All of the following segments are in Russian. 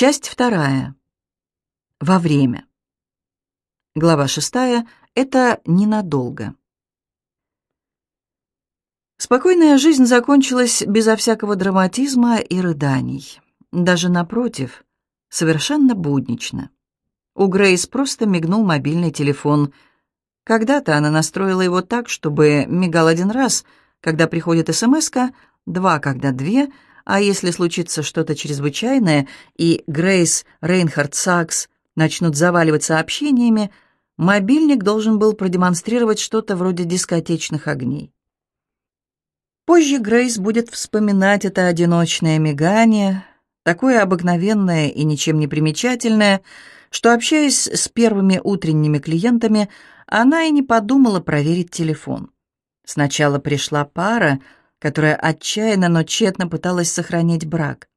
Часть вторая. Во время. Глава шестая. Это ненадолго. Спокойная жизнь закончилась безо всякого драматизма и рыданий. Даже напротив, совершенно буднично. У Грейс просто мигнул мобильный телефон. Когда-то она настроила его так, чтобы мигал один раз, когда приходит смс два, когда две — а если случится что-то чрезвычайное, и Грейс, Рейнхард, Сакс начнут заваливать сообщениями, мобильник должен был продемонстрировать что-то вроде дискотечных огней. Позже Грейс будет вспоминать это одиночное мигание, такое обыкновенное и ничем не примечательное, что, общаясь с первыми утренними клиентами, она и не подумала проверить телефон. Сначала пришла пара — которая отчаянно, но тщетно пыталась сохранить брак.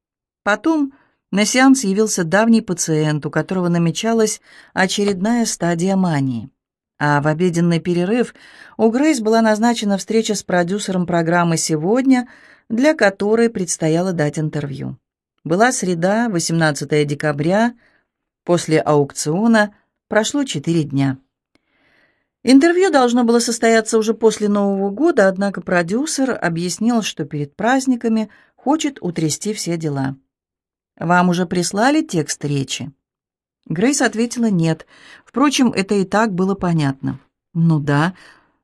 Потом на сеанс явился давний пациент, у которого намечалась очередная стадия мании. А в обеденный перерыв у Грейс была назначена встреча с продюсером программы «Сегодня», для которой предстояло дать интервью. Была среда, 18 декабря, после аукциона прошло четыре дня. Интервью должно было состояться уже после Нового года, однако продюсер объяснил, что перед праздниками хочет утрясти все дела. «Вам уже прислали текст речи?» Грейс ответила «нет». Впрочем, это и так было понятно. «Ну да,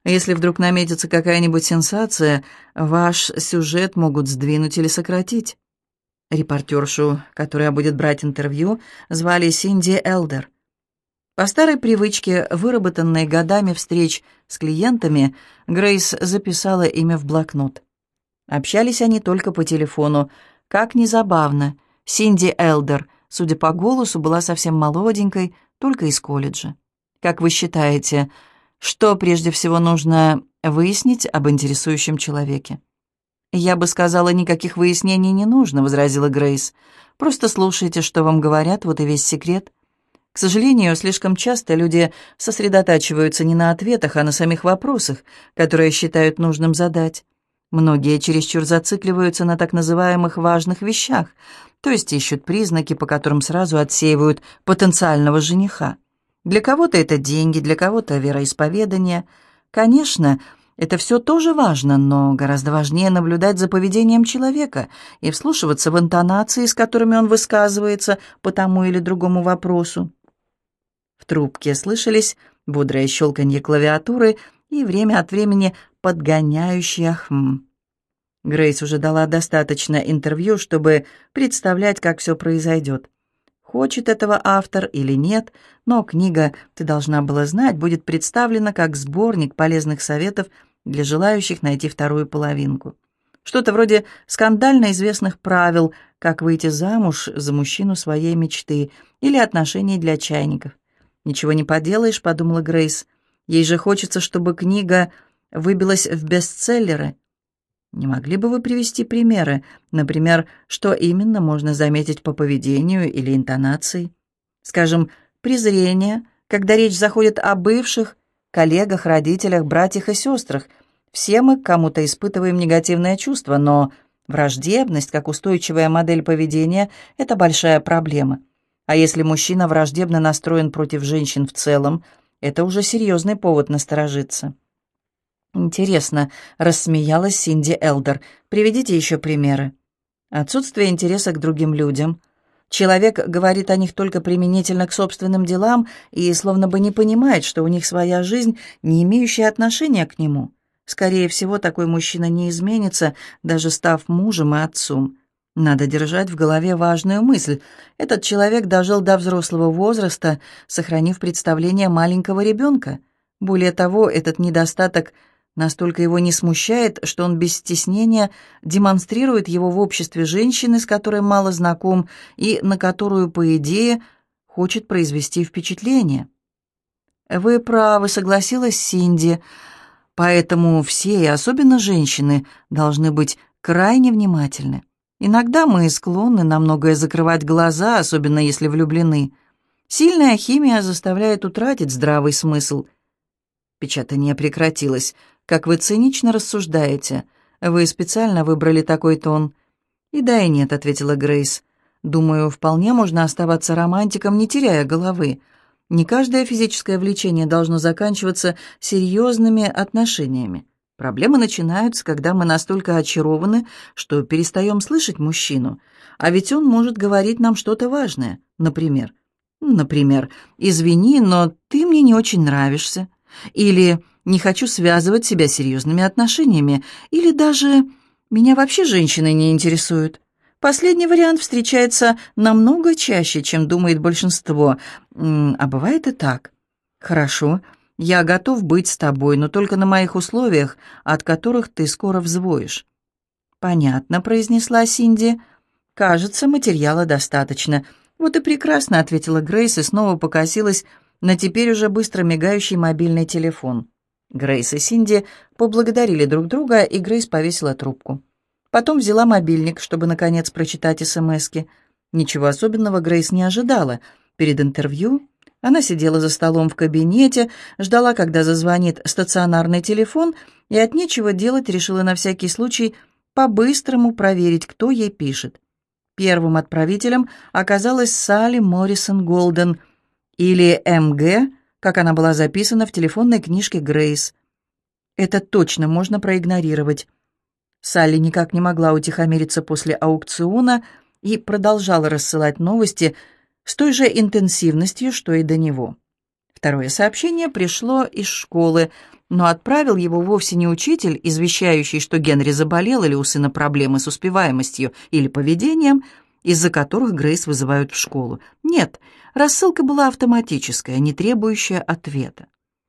если вдруг наметится какая-нибудь сенсация, ваш сюжет могут сдвинуть или сократить». Репортершу, которая будет брать интервью, звали Синди Элдер. По старой привычке, выработанной годами встреч с клиентами, Грейс записала имя в блокнот. Общались они только по телефону. Как незабавно. Синди Элдер, судя по голосу, была совсем молоденькой, только из колледжа. Как вы считаете, что прежде всего нужно выяснить об интересующем человеке? «Я бы сказала, никаких выяснений не нужно», — возразила Грейс. «Просто слушайте, что вам говорят, вот и весь секрет». К сожалению, слишком часто люди сосредотачиваются не на ответах, а на самих вопросах, которые считают нужным задать. Многие чересчур зацикливаются на так называемых важных вещах, то есть ищут признаки, по которым сразу отсеивают потенциального жениха. Для кого-то это деньги, для кого-то вероисповедание. Конечно, это все тоже важно, но гораздо важнее наблюдать за поведением человека и вслушиваться в интонации, с которыми он высказывается по тому или другому вопросу. В трубке слышались бодрое щелканье клавиатуры и время от времени подгоняющее хм. Грейс уже дала достаточно интервью, чтобы представлять, как все произойдет. Хочет этого автор или нет, но книга «Ты должна была знать» будет представлена как сборник полезных советов для желающих найти вторую половинку. Что-то вроде скандально известных правил, как выйти замуж за мужчину своей мечты или отношений для чайников. «Ничего не поделаешь», — подумала Грейс. «Ей же хочется, чтобы книга выбилась в бестселлеры». Не могли бы вы привести примеры? Например, что именно можно заметить по поведению или интонации? Скажем, презрение, когда речь заходит о бывших, коллегах, родителях, братьях и сестрах. Все мы кому-то испытываем негативное чувство, но враждебность, как устойчивая модель поведения, это большая проблема. А если мужчина враждебно настроен против женщин в целом, это уже серьезный повод насторожиться. «Интересно», — рассмеялась Синди Элдер. «Приведите еще примеры». Отсутствие интереса к другим людям. Человек говорит о них только применительно к собственным делам и словно бы не понимает, что у них своя жизнь, не имеющая отношения к нему. Скорее всего, такой мужчина не изменится, даже став мужем и отцом. Надо держать в голове важную мысль. Этот человек дожил до взрослого возраста, сохранив представление маленького ребенка. Более того, этот недостаток настолько его не смущает, что он без стеснения демонстрирует его в обществе женщины, с которой мало знаком и на которую, по идее, хочет произвести впечатление. «Вы правы», — согласилась Синди. «Поэтому все, и особенно женщины, должны быть крайне внимательны. Иногда мы склонны на многое закрывать глаза, особенно если влюблены. Сильная химия заставляет утратить здравый смысл. Печатание прекратилось. Как вы цинично рассуждаете. Вы специально выбрали такой тон. «И да, и нет», — ответила Грейс. Думаю, вполне можно оставаться романтиком, не теряя головы. Не каждое физическое влечение должно заканчиваться серьезными отношениями. Проблемы начинаются, когда мы настолько очарованы, что перестаем слышать мужчину. А ведь он может говорить нам что-то важное. Например, например, «Извини, но ты мне не очень нравишься». Или «Не хочу связывать себя серьезными отношениями». Или даже «Меня вообще женщины не интересуют». Последний вариант встречается намного чаще, чем думает большинство. А бывает и так. Хорошо, я готов быть с тобой, но только на моих условиях, от которых ты скоро взвоишь. Понятно, произнесла Синди. Кажется, материала достаточно. Вот и прекрасно, ответила Грейс и снова покосилась на теперь уже быстро мигающий мобильный телефон. Грейс и Синди поблагодарили друг друга, и Грейс повесила трубку. Потом взяла мобильник, чтобы, наконец, прочитать СМСки. Ничего особенного Грейс не ожидала. Перед интервью она сидела за столом в кабинете, ждала, когда зазвонит стационарный телефон, и от нечего делать решила на всякий случай по-быстрому проверить, кто ей пишет. Первым отправителем оказалась Салли Моррисон Голден, или МГ, как она была записана в телефонной книжке Грейс. Это точно можно проигнорировать. Салли никак не могла утихомириться после аукциона и продолжала рассылать новости с той же интенсивностью, что и до него. Второе сообщение пришло из школы, но отправил его вовсе не учитель, извещающий, что Генри заболел или у сына проблемы с успеваемостью или поведением, из-за которых Грейс вызывают в школу. Нет, рассылка была автоматическая, не требующая ответа.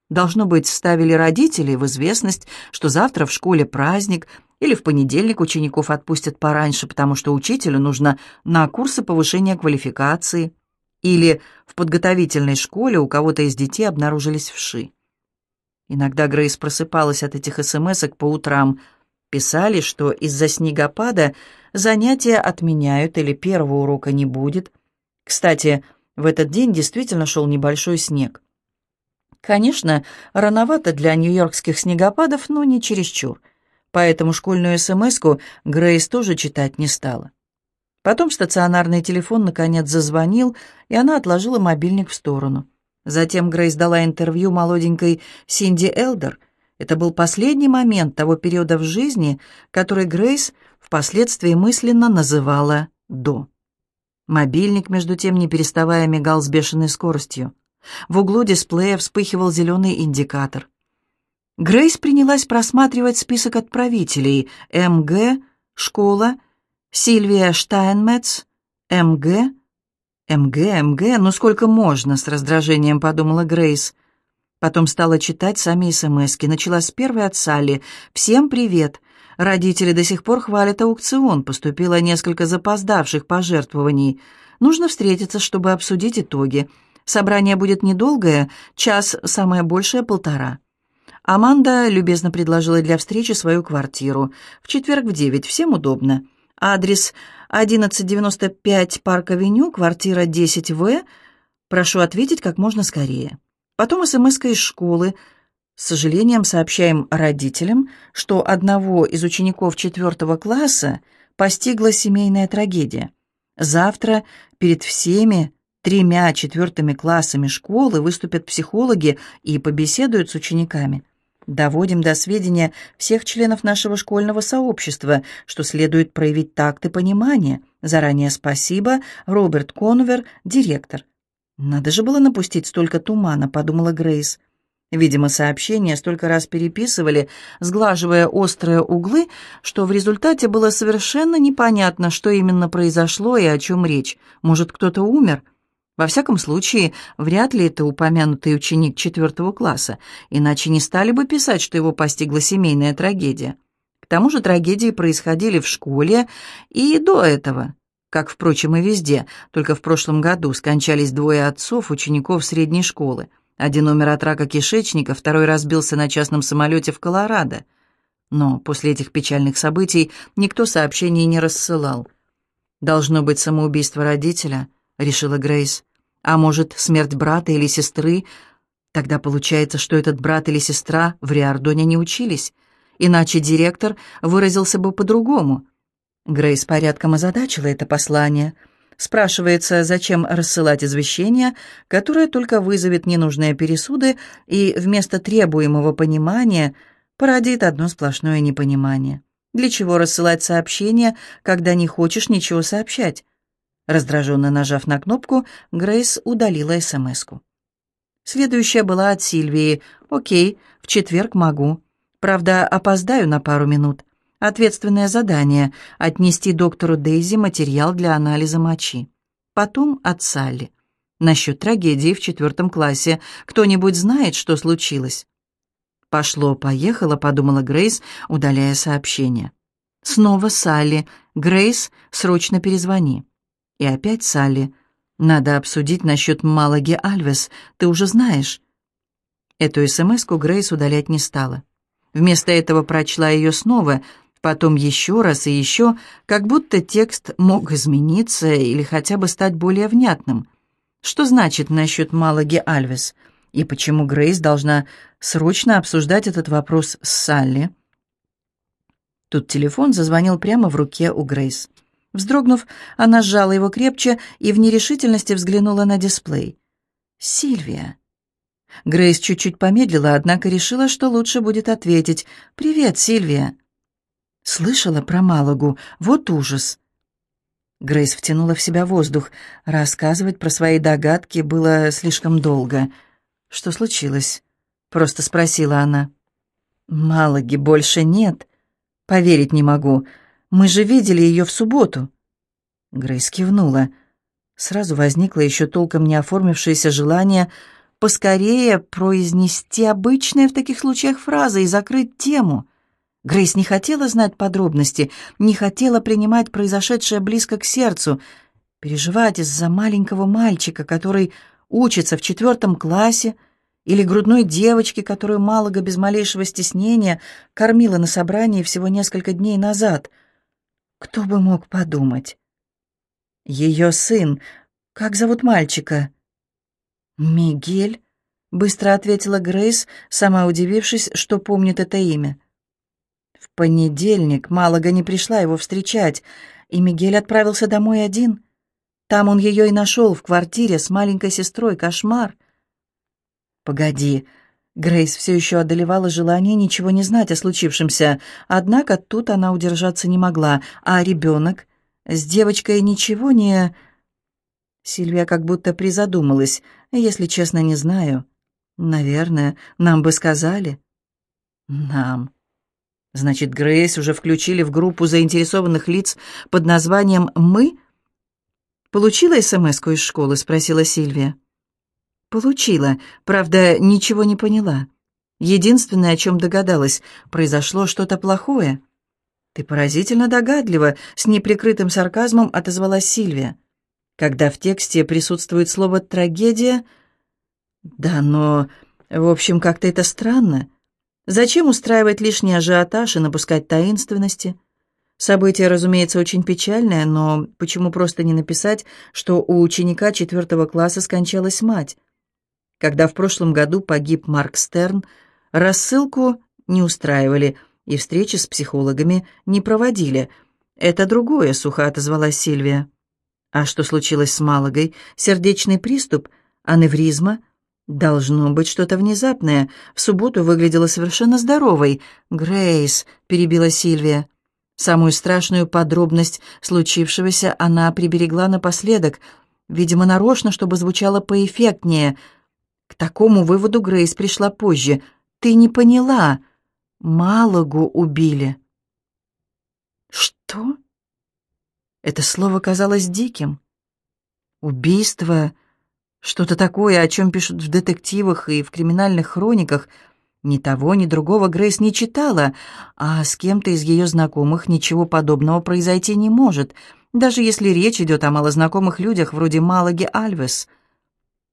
Должно быть, ставили родители в известность, что завтра в школе праздник, или в понедельник учеников отпустят пораньше, потому что учителю нужно на курсы повышения квалификации, или в подготовительной школе у кого-то из детей обнаружились вши. Иногда Грейс просыпалась от этих смс по утрам. Писали, что из-за снегопада занятия отменяют или первого урока не будет. Кстати, в этот день действительно шел небольшой снег. Конечно, рановато для нью-йоркских снегопадов, но не чересчур поэтому школьную СМС-ку Грейс тоже читать не стала. Потом стационарный телефон наконец зазвонил, и она отложила мобильник в сторону. Затем Грейс дала интервью молоденькой Синди Элдер. Это был последний момент того периода в жизни, который Грейс впоследствии мысленно называла «до». Мобильник, между тем, не переставая мигал с бешеной скоростью. В углу дисплея вспыхивал зеленый индикатор. Грейс принялась просматривать список отправителей. МГ, школа, Сильвия Штайнмец, МГ, МГ, МГ, ну сколько можно, с раздражением подумала Грейс. Потом стала читать сами СМСки. Начала с первой от Салли. «Всем привет. Родители до сих пор хвалят аукцион. Поступило несколько запоздавших пожертвований. Нужно встретиться, чтобы обсудить итоги. Собрание будет недолгое, час, самое большее полтора». Аманда любезно предложила для встречи свою квартиру. В четверг в девять, всем удобно. Адрес 1195 Парк-авеню, квартира 10В. Прошу ответить как можно скорее. Потом смс из школы. С сожалением сообщаем родителям, что одного из учеников четвертого класса постигла семейная трагедия. Завтра перед всеми тремя четвертыми классами школы выступят психологи и побеседуют с учениками. Доводим до сведения всех членов нашего школьного сообщества, что следует проявить такт и понимание. Заранее спасибо, Роберт Конвер, директор. Надо же было напустить столько тумана, подумала Грейс. Видимо, сообщения столько раз переписывали, сглаживая острые углы, что в результате было совершенно непонятно, что именно произошло и о чем речь. Может, кто-то умер? Во всяком случае, вряд ли это упомянутый ученик четвертого класса, иначе не стали бы писать, что его постигла семейная трагедия. К тому же трагедии происходили в школе и до этого, как, впрочем, и везде, только в прошлом году скончались двое отцов учеников средней школы. Один умер от рака кишечника, второй разбился на частном самолете в Колорадо. Но после этих печальных событий никто сообщений не рассылал. «Должно быть самоубийство родителя», — решила Грейс. А может, смерть брата или сестры? Тогда получается, что этот брат или сестра в Риордоне не учились. Иначе директор выразился бы по-другому. Грейс порядком озадачила это послание. Спрашивается, зачем рассылать извещение, которое только вызовет ненужные пересуды и вместо требуемого понимания породит одно сплошное непонимание. Для чего рассылать сообщение, когда не хочешь ничего сообщать? Раздраженно нажав на кнопку, Грейс удалила СМС-ку. Следующая была от Сильвии. «Окей, в четверг могу. Правда, опоздаю на пару минут. Ответственное задание — отнести доктору Дейзи материал для анализа мочи. Потом от Салли. Насчет трагедии в четвертом классе. Кто-нибудь знает, что случилось?» «Пошло-поехало», — подумала Грейс, удаляя сообщение. «Снова Салли. Грейс, срочно перезвони». И опять Салли. «Надо обсудить насчет Малаги Альвес. Ты уже знаешь». Эту СМС-ку Грейс удалять не стала. Вместо этого прочла ее снова, потом еще раз и еще, как будто текст мог измениться или хотя бы стать более внятным. Что значит насчет Малаги Альвес? И почему Грейс должна срочно обсуждать этот вопрос с Салли? Тут телефон зазвонил прямо в руке у Грейс. Вздрогнув, она сжала его крепче и в нерешительности взглянула на дисплей. «Сильвия». Грейс чуть-чуть помедлила, однако решила, что лучше будет ответить. «Привет, Сильвия». Слышала про Малагу. Вот ужас. Грейс втянула в себя воздух. Рассказывать про свои догадки было слишком долго. «Что случилось?» — просто спросила она. «Малаги больше нет. Поверить не могу. Мы же видели ее в субботу». Грейс кивнула. Сразу возникло еще толком не оформившееся желание поскорее произнести обычные в таких случаях фразы и закрыть тему. Грейс не хотела знать подробности, не хотела принимать произошедшее близко к сердцу, переживать из-за маленького мальчика, который учится в четвертом классе, или грудной девочки, которую Малага без малейшего стеснения кормила на собрании всего несколько дней назад — кто бы мог подумать? Ее сын. Как зовут мальчика? Мигель, быстро ответила Грейс, сама удивившись, что помнит это имя. В понедельник Малага не пришла его встречать, и Мигель отправился домой один. Там он ее и нашел, в квартире с маленькой сестрой. Кошмар. «Погоди», Грейс все еще одолевала желание ничего не знать о случившемся, однако тут она удержаться не могла. А ребенок? С девочкой ничего не... Сильвия как будто призадумалась. Если честно, не знаю. Наверное, нам бы сказали. Нам. Значит, Грейс уже включили в группу заинтересованных лиц под названием «Мы»? «Получила смс из школы?» — спросила Сильвия. Получила, правда, ничего не поняла. Единственное, о чем догадалась, произошло что-то плохое. Ты поразительно догадлива, с неприкрытым сарказмом отозвалась Сильвия. Когда в тексте присутствует слово «трагедия», да, но, в общем, как-то это странно. Зачем устраивать лишний ажиотаж и напускать таинственности? Событие, разумеется, очень печальное, но почему просто не написать, что у ученика четвертого класса скончалась мать? Когда в прошлом году погиб Марк Стерн, рассылку не устраивали и встречи с психологами не проводили. «Это другое», — сухо отозвалась Сильвия. «А что случилось с Малагой? Сердечный приступ? Аневризма?» «Должно быть что-то внезапное. В субботу выглядела совершенно здоровой». «Грейс», — перебила Сильвия. Самую страшную подробность случившегося она приберегла напоследок, видимо, нарочно, чтобы звучало поэффектнее — к такому выводу Грейс пришла позже. «Ты не поняла. Малагу убили». «Что?» Это слово казалось диким. Убийство, что-то такое, о чем пишут в детективах и в криминальных хрониках. Ни того, ни другого Грейс не читала, а с кем-то из ее знакомых ничего подобного произойти не может, даже если речь идет о малознакомых людях вроде Малаги Альвес —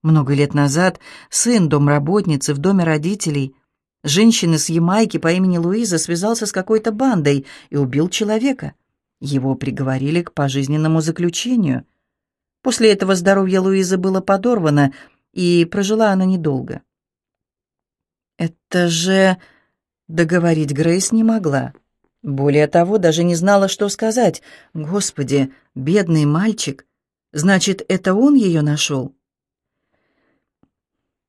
много лет назад сын домработницы в доме родителей, женщины с Ямайки по имени Луиза связался с какой-то бандой и убил человека. Его приговорили к пожизненному заключению. После этого здоровье Луизы было подорвано, и прожила она недолго. Это же... Договорить Грейс не могла. Более того, даже не знала, что сказать. Господи, бедный мальчик. Значит, это он ее нашел?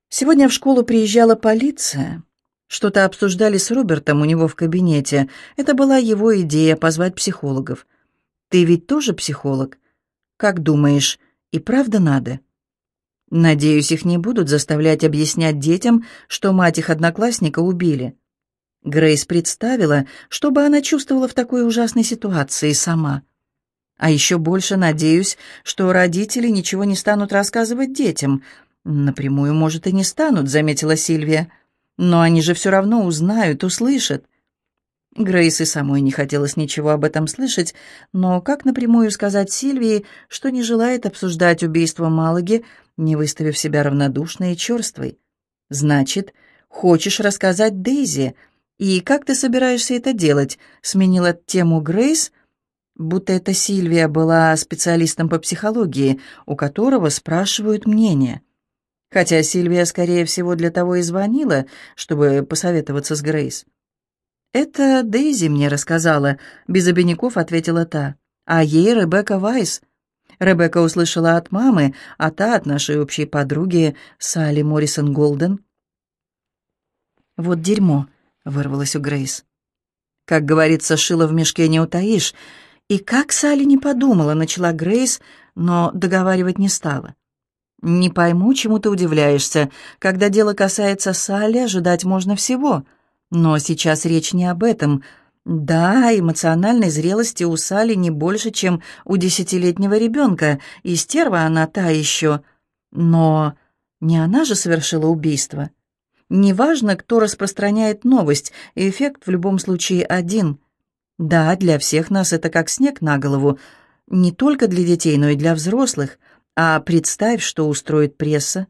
Сегодня в школу приезжала полиция. Что-то обсуждали с Робертом у него в кабинете. Это была его идея позвать психологов. Ты ведь тоже психолог? Как думаешь, и правда надо? Надеюсь, их не будут заставлять объяснять детям, что мать их одноклассника убили. Грейс представила, что бы она чувствовала в такой ужасной ситуации сама. А еще больше надеюсь, что родители ничего не станут рассказывать детям. Напрямую, может, и не станут, заметила Сильвия. Но они же все равно узнают, услышат. Грейс и самой не хотелось ничего об этом слышать, но как напрямую сказать Сильвии, что не желает обсуждать убийство Малаги, не выставив себя равнодушной и черствой? «Значит, хочешь рассказать Дейзи? И как ты собираешься это делать?» — сменила тему Грейс, будто это Сильвия была специалистом по психологии, у которого спрашивают мнение. Хотя Сильвия, скорее всего, для того и звонила, чтобы посоветоваться с Грейс. «Это Дейзи мне рассказала», — без обиняков ответила та. «А ей Ребекка Вайс». Ребекка услышала от мамы, а та от нашей общей подруги Салли Моррисон Голден. «Вот дерьмо», — вырвалось у Грейс. Как говорится, шило в мешке не утаишь. И как Салли не подумала, начала Грейс, но договаривать не стала. «Не пойму, чему ты удивляешься. Когда дело касается Салли, ожидать можно всего. Но сейчас речь не об этом. Да, эмоциональной зрелости у Салли не больше, чем у десятилетнего ребенка, и стерва она та еще. Но не она же совершила убийство. Неважно, кто распространяет новость, эффект в любом случае один. Да, для всех нас это как снег на голову, не только для детей, но и для взрослых — а представь, что устроит пресса.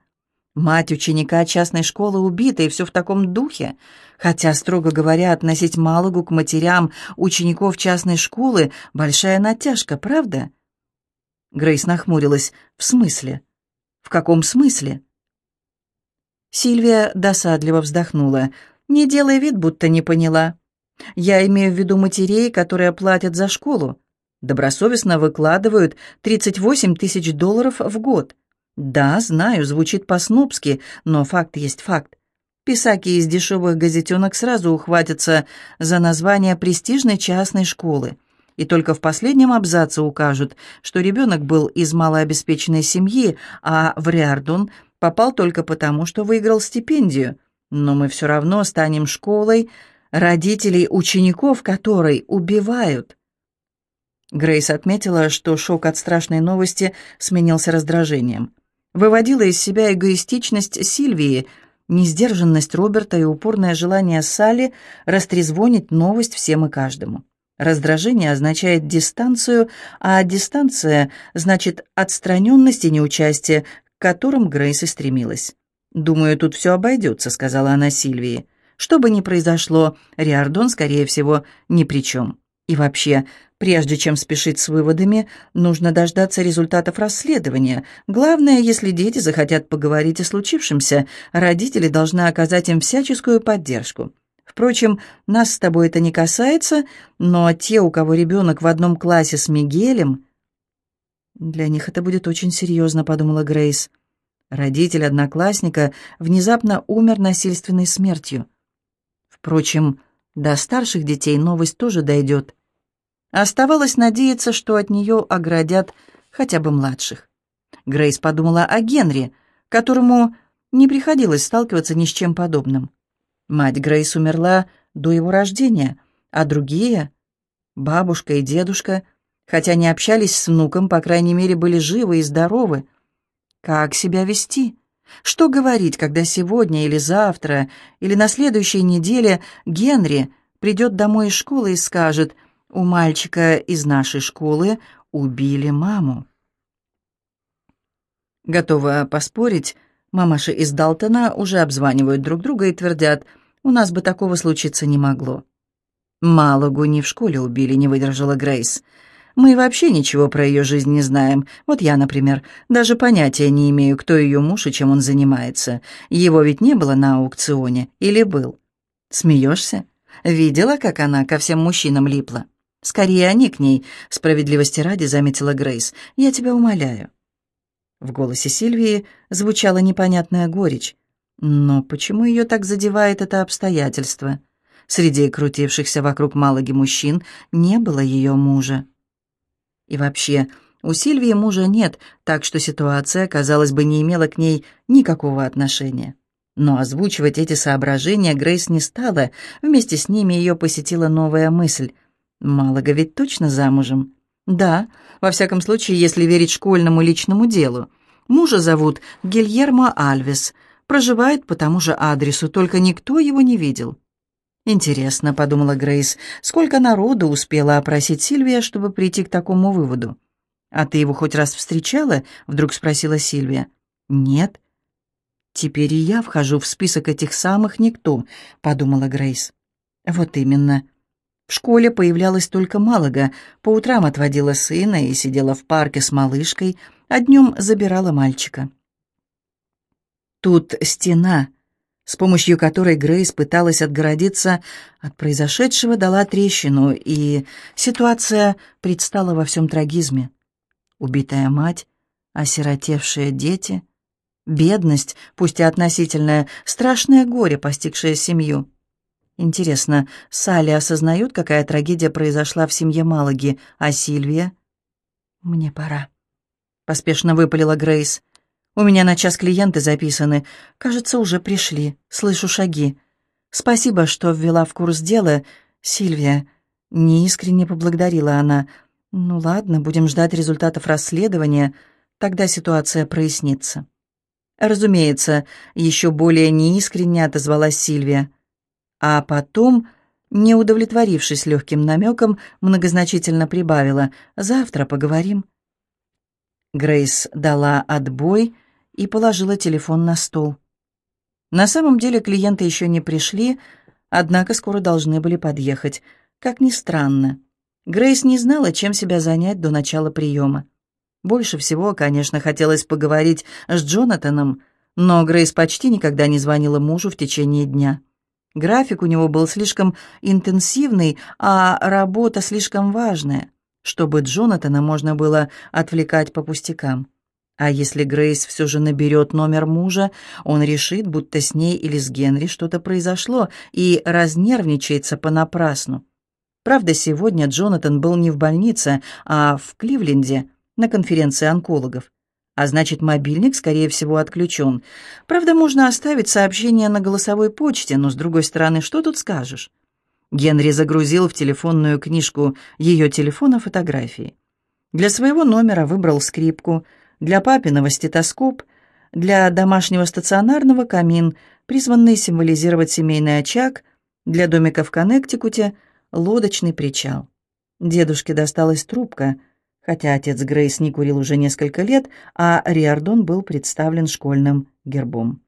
Мать ученика частной школы убита, и все в таком духе. Хотя, строго говоря, относить Малагу к матерям учеников частной школы — большая натяжка, правда? Грейс нахмурилась. «В смысле? В каком смысле?» Сильвия досадливо вздохнула. «Не делай вид, будто не поняла. Я имею в виду матерей, которые платят за школу добросовестно выкладывают 38 тысяч долларов в год. Да, знаю, звучит по-снобски, но факт есть факт. Писаки из дешевых газетенок сразу ухватятся за название престижной частной школы. И только в последнем абзаце укажут, что ребенок был из малообеспеченной семьи, а в Риардон попал только потому, что выиграл стипендию. Но мы все равно станем школой, родителей учеников которой убивают. Грейс отметила, что шок от страшной новости сменился раздражением. Выводила из себя эгоистичность Сильвии, несдержанность Роберта и упорное желание Салли растрезвонить новость всем и каждому. Раздражение означает дистанцию, а дистанция значит отстраненность и неучастие, к которым Грейс и стремилась. «Думаю, тут все обойдется», — сказала она Сильвии. «Что бы ни произошло, Риардон, скорее всего, ни при чем». И вообще, прежде чем спешить с выводами, нужно дождаться результатов расследования. Главное, если дети захотят поговорить о случившемся, родители должны оказать им всяческую поддержку. Впрочем, нас с тобой это не касается, но те, у кого ребенок в одном классе с Мигелем... Для них это будет очень серьезно, подумала Грейс. Родитель одноклассника внезапно умер насильственной смертью. Впрочем, до старших детей новость тоже дойдет. Оставалось надеяться, что от нее оградят хотя бы младших. Грейс подумала о Генри, которому не приходилось сталкиваться ни с чем подобным. Мать Грейс умерла до его рождения, а другие, бабушка и дедушка, хотя не общались с внуком, по крайней мере, были живы и здоровы. Как себя вести? Что говорить, когда сегодня или завтра, или на следующей неделе Генри придет домой из школы и скажет – у мальчика из нашей школы убили маму. Готова поспорить, мамаши из Далтона уже обзванивают друг друга и твердят, у нас бы такого случиться не могло. Малагу не в школе убили, не выдержала Грейс. Мы вообще ничего про ее жизнь не знаем. Вот я, например, даже понятия не имею, кто ее муж и чем он занимается. Его ведь не было на аукционе. Или был? Смеешься? Видела, как она ко всем мужчинам липла? «Скорее они к ней», — справедливости ради заметила Грейс. «Я тебя умоляю». В голосе Сильвии звучала непонятная горечь. Но почему ее так задевает это обстоятельство? Среди крутившихся вокруг Малаги мужчин не было ее мужа. И вообще, у Сильвии мужа нет, так что ситуация, казалось бы, не имела к ней никакого отношения. Но озвучивать эти соображения Грейс не стала, вместе с ними ее посетила новая мысль. Малага ведь точно замужем? Да, во всяком случае, если верить школьному личному делу. Мужа зовут Гильермо Альвес, проживает по тому же адресу, только никто его не видел. «Интересно», — подумала Грейс, — «сколько народу успела опросить Сильвия, чтобы прийти к такому выводу?» «А ты его хоть раз встречала?» — вдруг спросила Сильвия. «Нет». «Теперь и я вхожу в список этих самых никто», — подумала Грейс. «Вот именно. В школе появлялась только Малага, по утрам отводила сына и сидела в парке с малышкой, а днем забирала мальчика». Тут стена, с помощью которой Грейс пыталась отгородиться от произошедшего, дала трещину, и ситуация предстала во всем трагизме. Убитая мать, осиротевшие дети, бедность, пусть и относительная, страшное горе, постигшее семью. Интересно, Салли осознает, какая трагедия произошла в семье Малаги, а Сильвия? «Мне пора», — поспешно выпалила Грейс. У меня на час клиенты записаны. Кажется, уже пришли. Слышу шаги. Спасибо, что ввела в курс дела, Сильвия. Неискренне поблагодарила она. Ну ладно, будем ждать результатов расследования. Тогда ситуация прояснится. Разумеется, еще более неискренне отозвалась Сильвия. А потом, не удовлетворившись легким намеком, многозначительно прибавила «Завтра поговорим». Грейс дала отбой и положила телефон на стол. На самом деле клиенты еще не пришли, однако скоро должны были подъехать. Как ни странно, Грейс не знала, чем себя занять до начала приема. Больше всего, конечно, хотелось поговорить с Джонатаном, но Грейс почти никогда не звонила мужу в течение дня. График у него был слишком интенсивный, а работа слишком важная, чтобы Джонатана можно было отвлекать по пустякам. А если Грейс все же наберет номер мужа, он решит, будто с ней или с Генри что-то произошло, и разнервничается понапрасну. Правда, сегодня Джонатан был не в больнице, а в Кливленде на конференции онкологов. А значит, мобильник, скорее всего, отключен. Правда, можно оставить сообщение на голосовой почте, но, с другой стороны, что тут скажешь? Генри загрузил в телефонную книжку ее телефона фотографии. Для своего номера выбрал скрипку – для папиного стетоскоп, для домашнего стационарного камин, призванный символизировать семейный очаг, для домика в Коннектикуте лодочный причал. Дедушке досталась трубка, хотя отец Грейс не курил уже несколько лет, а Риардон был представлен школьным гербом.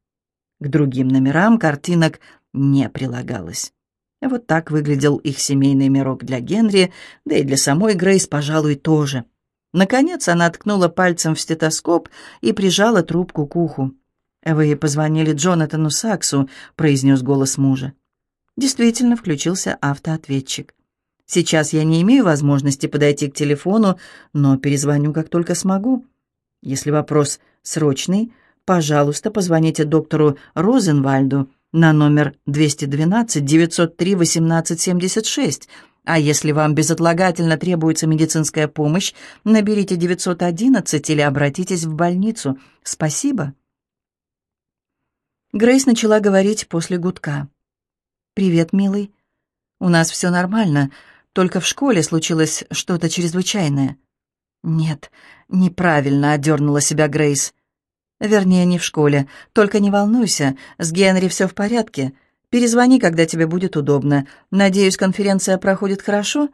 К другим номерам картинок не прилагалось. Вот так выглядел их семейный мирок для Генри, да и для самой Грейс, пожалуй, тоже – Наконец она ткнула пальцем в стетоскоп и прижала трубку к уху. «Вы позвонили Джонатану Саксу», — произнес голос мужа. Действительно включился автоответчик. «Сейчас я не имею возможности подойти к телефону, но перезвоню, как только смогу. Если вопрос срочный, пожалуйста, позвоните доктору Розенвальду на номер 212-903-1876. А если вам безотлагательно требуется медицинская помощь, наберите 911 или обратитесь в больницу. Спасибо. Грейс начала говорить после гудка. «Привет, милый. У нас все нормально, только в школе случилось что-то чрезвычайное». «Нет, неправильно», — одернула себя Грейс. «Вернее, не в школе. Только не волнуйся, с Генри все в порядке. Перезвони, когда тебе будет удобно. Надеюсь, конференция проходит хорошо?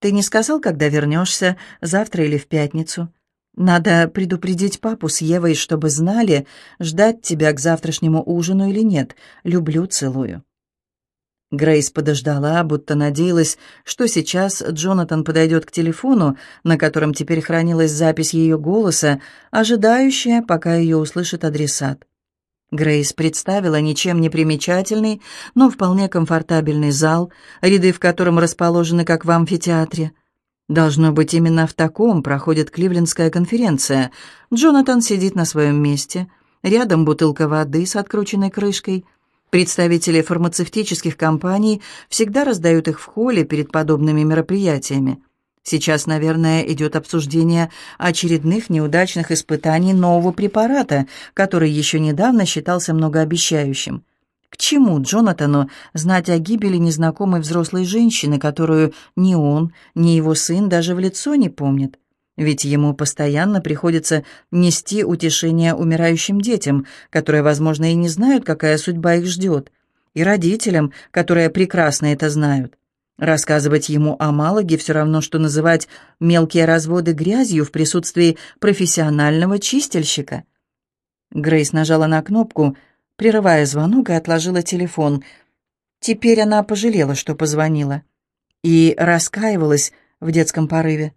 Ты не сказал, когда вернешься, завтра или в пятницу? Надо предупредить папу с Евой, чтобы знали, ждать тебя к завтрашнему ужину или нет. Люблю, целую». Грейс подождала, будто надеялась, что сейчас Джонатан подойдет к телефону, на котором теперь хранилась запись ее голоса, ожидающая, пока ее услышит адресат. Грейс представила ничем не примечательный, но вполне комфортабельный зал, ряды в котором расположены как в амфитеатре. Должно быть, именно в таком проходит Кливлендская конференция. Джонатан сидит на своем месте. Рядом бутылка воды с открученной крышкой. Представители фармацевтических компаний всегда раздают их в холле перед подобными мероприятиями. Сейчас, наверное, идет обсуждение очередных неудачных испытаний нового препарата, который еще недавно считался многообещающим. К чему Джонатану знать о гибели незнакомой взрослой женщины, которую ни он, ни его сын даже в лицо не помнят? Ведь ему постоянно приходится нести утешение умирающим детям, которые, возможно, и не знают, какая судьба их ждет, и родителям, которые прекрасно это знают. Рассказывать ему о Малаге все равно, что называть мелкие разводы грязью в присутствии профессионального чистильщика. Грейс нажала на кнопку — прерывая звонок, и отложила телефон. Теперь она пожалела, что позвонила. И раскаивалась в детском порыве.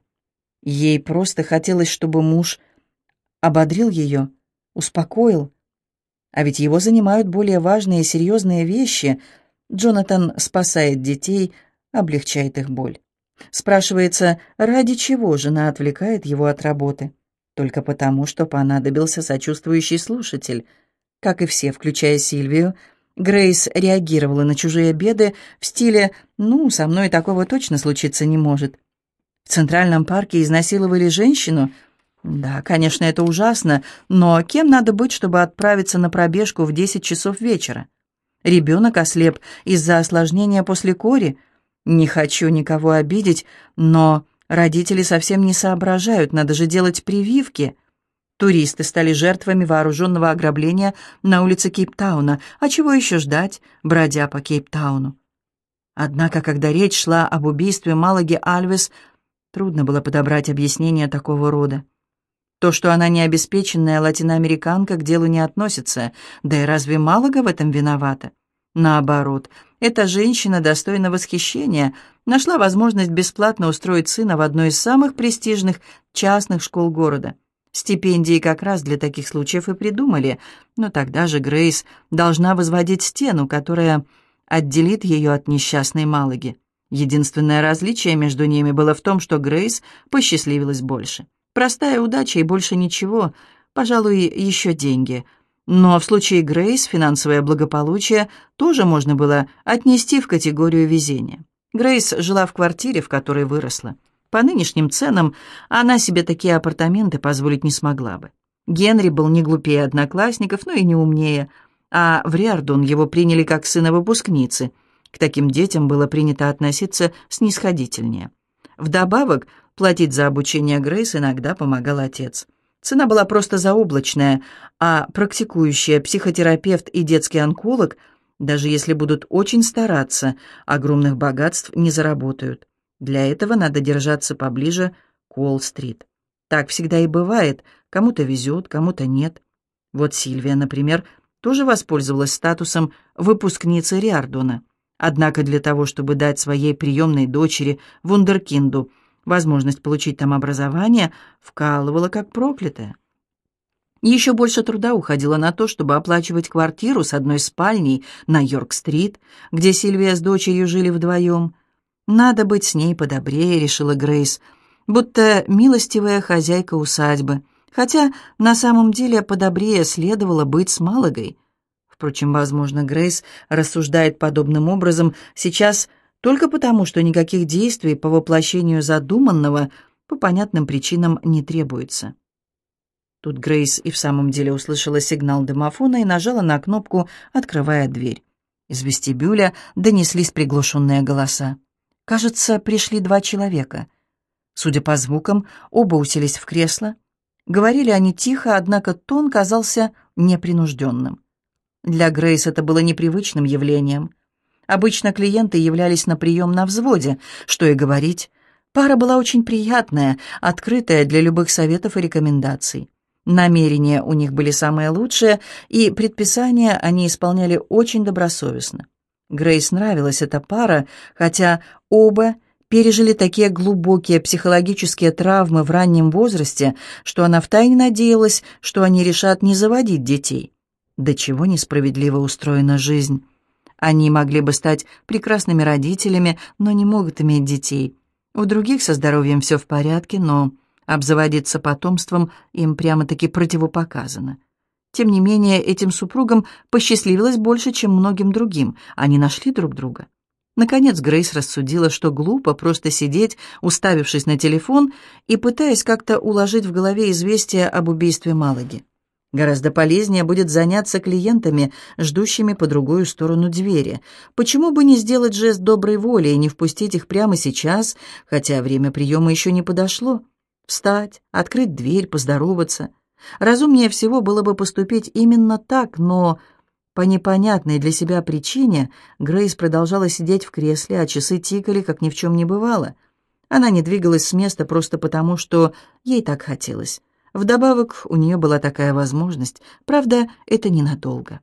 Ей просто хотелось, чтобы муж ободрил ее, успокоил. А ведь его занимают более важные и серьезные вещи. Джонатан спасает детей, облегчает их боль. Спрашивается, ради чего жена отвлекает его от работы? Только потому, что понадобился сочувствующий слушатель — как и все, включая Сильвию, Грейс реагировала на чужие беды в стиле «ну, со мной такого точно случиться не может». В Центральном парке изнасиловали женщину? Да, конечно, это ужасно, но кем надо быть, чтобы отправиться на пробежку в 10 часов вечера? Ребенок ослеп из-за осложнения после кори? Не хочу никого обидеть, но родители совсем не соображают, надо же делать прививки. Туристы стали жертвами вооруженного ограбления на улице Кейптауна. А чего еще ждать, бродя по Кейптауну? Однако, когда речь шла об убийстве Малаги Альвес, трудно было подобрать объяснение такого рода. То, что она необеспеченная латиноамериканка, к делу не относится, да и разве Малага в этом виновата? Наоборот, эта женщина достойна восхищения, нашла возможность бесплатно устроить сына в одной из самых престижных частных школ города. Стипендии как раз для таких случаев и придумали, но тогда же Грейс должна возводить стену, которая отделит ее от несчастной Малаги. Единственное различие между ними было в том, что Грейс посчастливилась больше. Простая удача и больше ничего, пожалуй, еще деньги. Но в случае Грейс финансовое благополучие тоже можно было отнести в категорию везения. Грейс жила в квартире, в которой выросла. По нынешним ценам она себе такие апартаменты позволить не смогла бы. Генри был не глупее одноклассников, но и не умнее, а в Риардон его приняли как сына выпускницы. К таким детям было принято относиться снисходительнее. Вдобавок, платить за обучение Грейс иногда помогал отец. Цена была просто заоблачная, а практикующий психотерапевт и детский онколог, даже если будут очень стараться, огромных богатств не заработают. Для этого надо держаться поближе к Уолл-стрит. Так всегда и бывает, кому-то везет, кому-то нет. Вот Сильвия, например, тоже воспользовалась статусом выпускницы Риардона. Однако для того, чтобы дать своей приемной дочери Вундеркинду возможность получить там образование, вкалывала как проклятая. Еще больше труда уходило на то, чтобы оплачивать квартиру с одной спальней на Йорк-стрит, где Сильвия с дочерью жили вдвоем. «Надо быть с ней подобрее», — решила Грейс, будто милостивая хозяйка усадьбы, хотя на самом деле подобрее следовало быть с Малагой. Впрочем, возможно, Грейс рассуждает подобным образом сейчас только потому, что никаких действий по воплощению задуманного по понятным причинам не требуется. Тут Грейс и в самом деле услышала сигнал домофона и нажала на кнопку, открывая дверь. Из вестибюля донеслись приглушенные голоса. Кажется, пришли два человека. Судя по звукам, оба уселись в кресло. Говорили они тихо, однако тон казался непринужденным. Для Грейс это было непривычным явлением. Обычно клиенты являлись на прием на взводе, что и говорить. Пара была очень приятная, открытая для любых советов и рекомендаций. Намерения у них были самые лучшие, и предписания они исполняли очень добросовестно. Грейс нравилась эта пара, хотя оба пережили такие глубокие психологические травмы в раннем возрасте, что она втайне надеялась, что они решат не заводить детей. До чего несправедливо устроена жизнь. Они могли бы стать прекрасными родителями, но не могут иметь детей. У других со здоровьем все в порядке, но обзаводиться потомством им прямо-таки противопоказано. Тем не менее, этим супругам посчастливилось больше, чем многим другим. Они нашли друг друга. Наконец Грейс рассудила, что глупо просто сидеть, уставившись на телефон и пытаясь как-то уложить в голове известие об убийстве Малаги. Гораздо полезнее будет заняться клиентами, ждущими по другую сторону двери. Почему бы не сделать жест доброй воли и не впустить их прямо сейчас, хотя время приема еще не подошло? Встать, открыть дверь, поздороваться. Разумнее всего было бы поступить именно так, но по непонятной для себя причине Грейс продолжала сидеть в кресле, а часы тикали, как ни в чем не бывало. Она не двигалась с места просто потому, что ей так хотелось. Вдобавок, у нее была такая возможность, правда, это ненадолго.